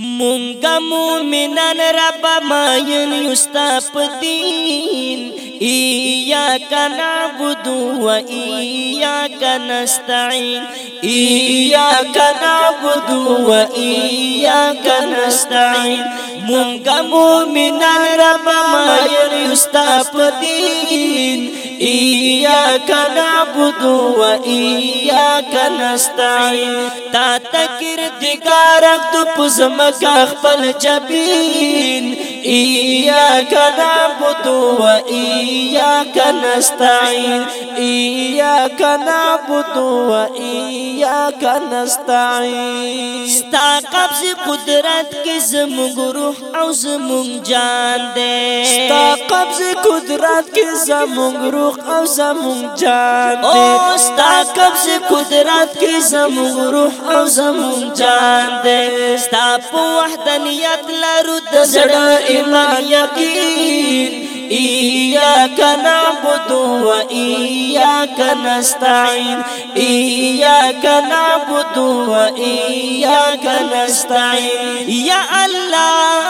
مونگا مومنان رب ماین یستا پدین ایاک نعبدو و ایاک نستعین ایاک نعبدو و ایاک نستعین مونگا مومنان رب ماین یستا پدین إياك نعبد وإياك نستعين تا تکر دګارک د پزمک خپل جبین إياك نعبد وإياك نستعين إياك نعبد وإياك نستعين ستا قبض قدرت کې زموږ روح او زموږ جان دې ستا قبض قدرت کې زموږ روح او زموږ جان دې ستا قبض قدرت کې زموږ روح او زموږ جان دې ستا په وحدانيت لرو د زړه ایمان یقین إياك نعبد وإياك نستعين إياك نعبد وإياك نستعين يا الله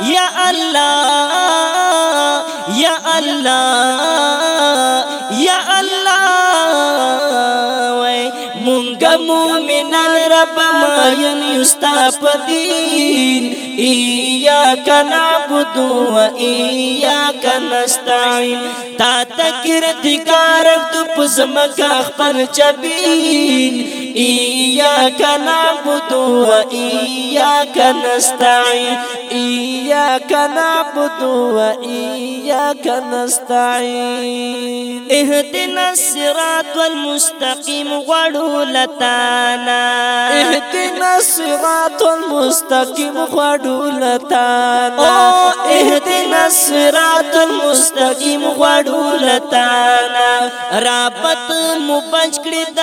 يا الله يا الله يا الله وي مونږ مؤمنان رب ما ين يستاپ دين إياك نعبد وإياك نستعين تا تکرت کارک تو پزمکا خپل چبین إياك نعبد وإياك نستعين إياك نعبد وإياك نستعين اهدنا الصراط المستقيم غړو اهدنا الصراط المستقيم غړو اهدنا الصراط المستقيم غړو رابط مبنج کړی د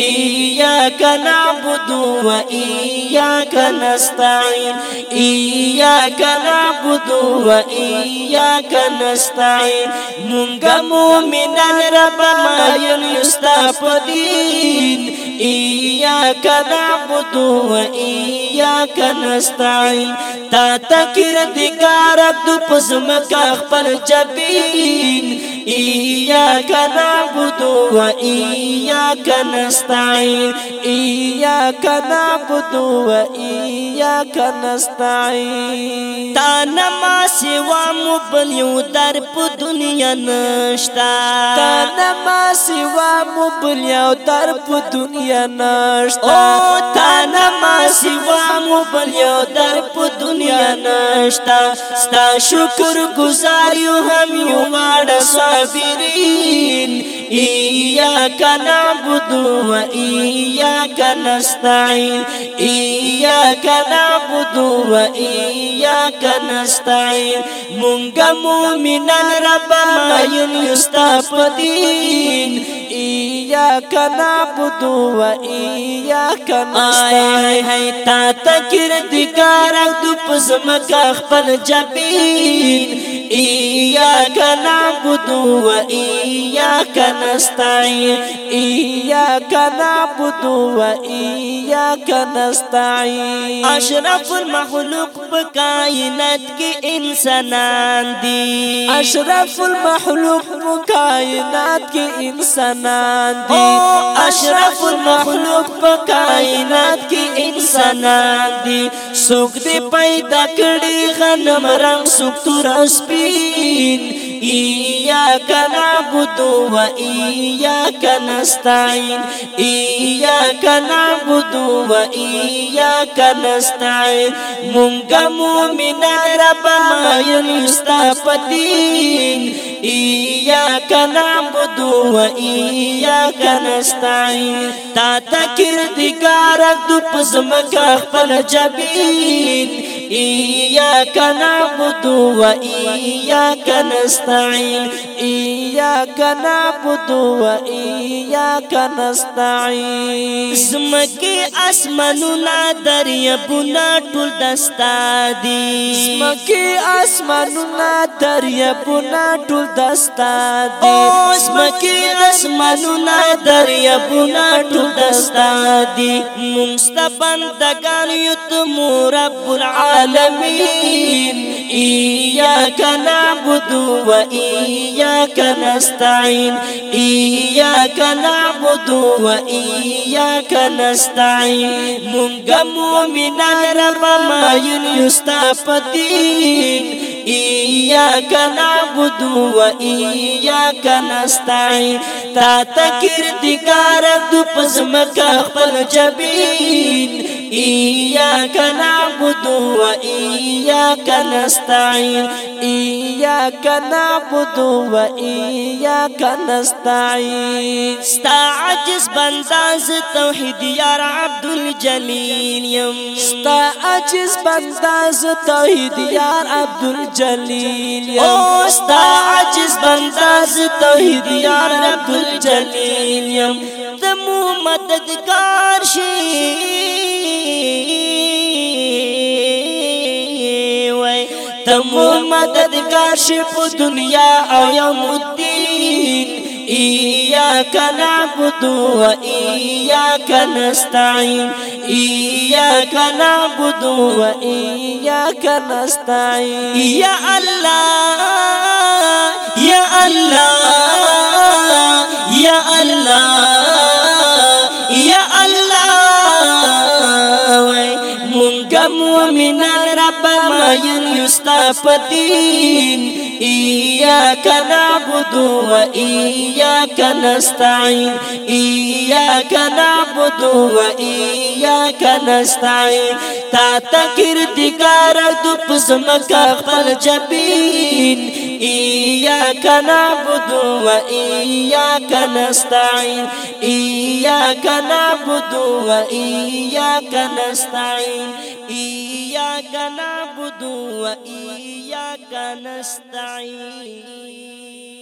إياك نعبد وإياك نستعين إياك نعبد وإياك نستعين منغا مؤمنا رب ما يستفدين إياك نعبد وإياك نستعين تا تکر دکارک دو پزمکا خپل جبین إياك نعبد وإياك نستعين إياك نعبد وإياك نستعين تانا ما سوا مبل يودر بدنيا نشتا تانا ما سوا مبل يودر بدنيا نشتا او تانا ما سوا مبل يودر بدنيا نشتا ستا شکر گزاریو هم یو الصابرين إياك نعبد وإياك نستعين إياك نعبد وإياك نستعين منقم من الرب ما يستفدين اياك نعبد واياك نستعين هي تا تکر دکارک دو پزمکا خپل جبین إياك نعبد وإياك نستعين إياك نعبد وإياك نستعين أشرف المخلوق بكائنات كي إنسانان دي أشرف المخلوق بكائنات كي إنسانان دي اشرف المخلوق په کائنات کې انسانان دي سوک دې پیدا کړی غنم رنگ سوک تور سپین إياك نعبد وإياك نستعين إياك نعبد وإياك نستعين منك مؤمنا رب ما ينستفدين إياك نعبد وإياك نستعين تا تکر دکارک دو پزمکا خپل جبین إياك نعبد وإياك نستعين إياك نعبد وإياك نستعين زمکی اسمنونا دریبونا ټول دستا دی زمکی اسمنونا دریبونا ټول دستا دی زمکی اسمنونا دریبونا ټول دستا دی مونږ ستبندگان یو تمو رب العالمین إياك نعبد وإياك نستعين إياك نعبد وإياك نستعين منغا مؤمنا رب ما يستفتين إياك نعبد وإياك نستعين تا تکردگار دو پزمکا خپل جبین إياك نعبد وإياك نستعين إياك نعبد وإياك نستعين استعجز بنداز التوحيد يا عبد الجليل يم استعجز بنداز التوحيد يا عبد الجليل يم استعجز بنداز التوحيد يا عبد الجليل يم تمو مددگار شي تمور مدد کاشی پو دنیا و ایا کنا إياك نعبد وإياك نستعين إياك نعبد وإياك نستعين يا الله يا الله يا الله يا الله منكم مومنان مين يستا پدين إياك نعبد وإياك نستعين إياك نعبد وإياك نستعين تا تکردگار دو پزمکا خل جبین إياك نعبد وإياك نستعين إياك نعبد وإياك نستعين إياك نعبد وإياك نستعين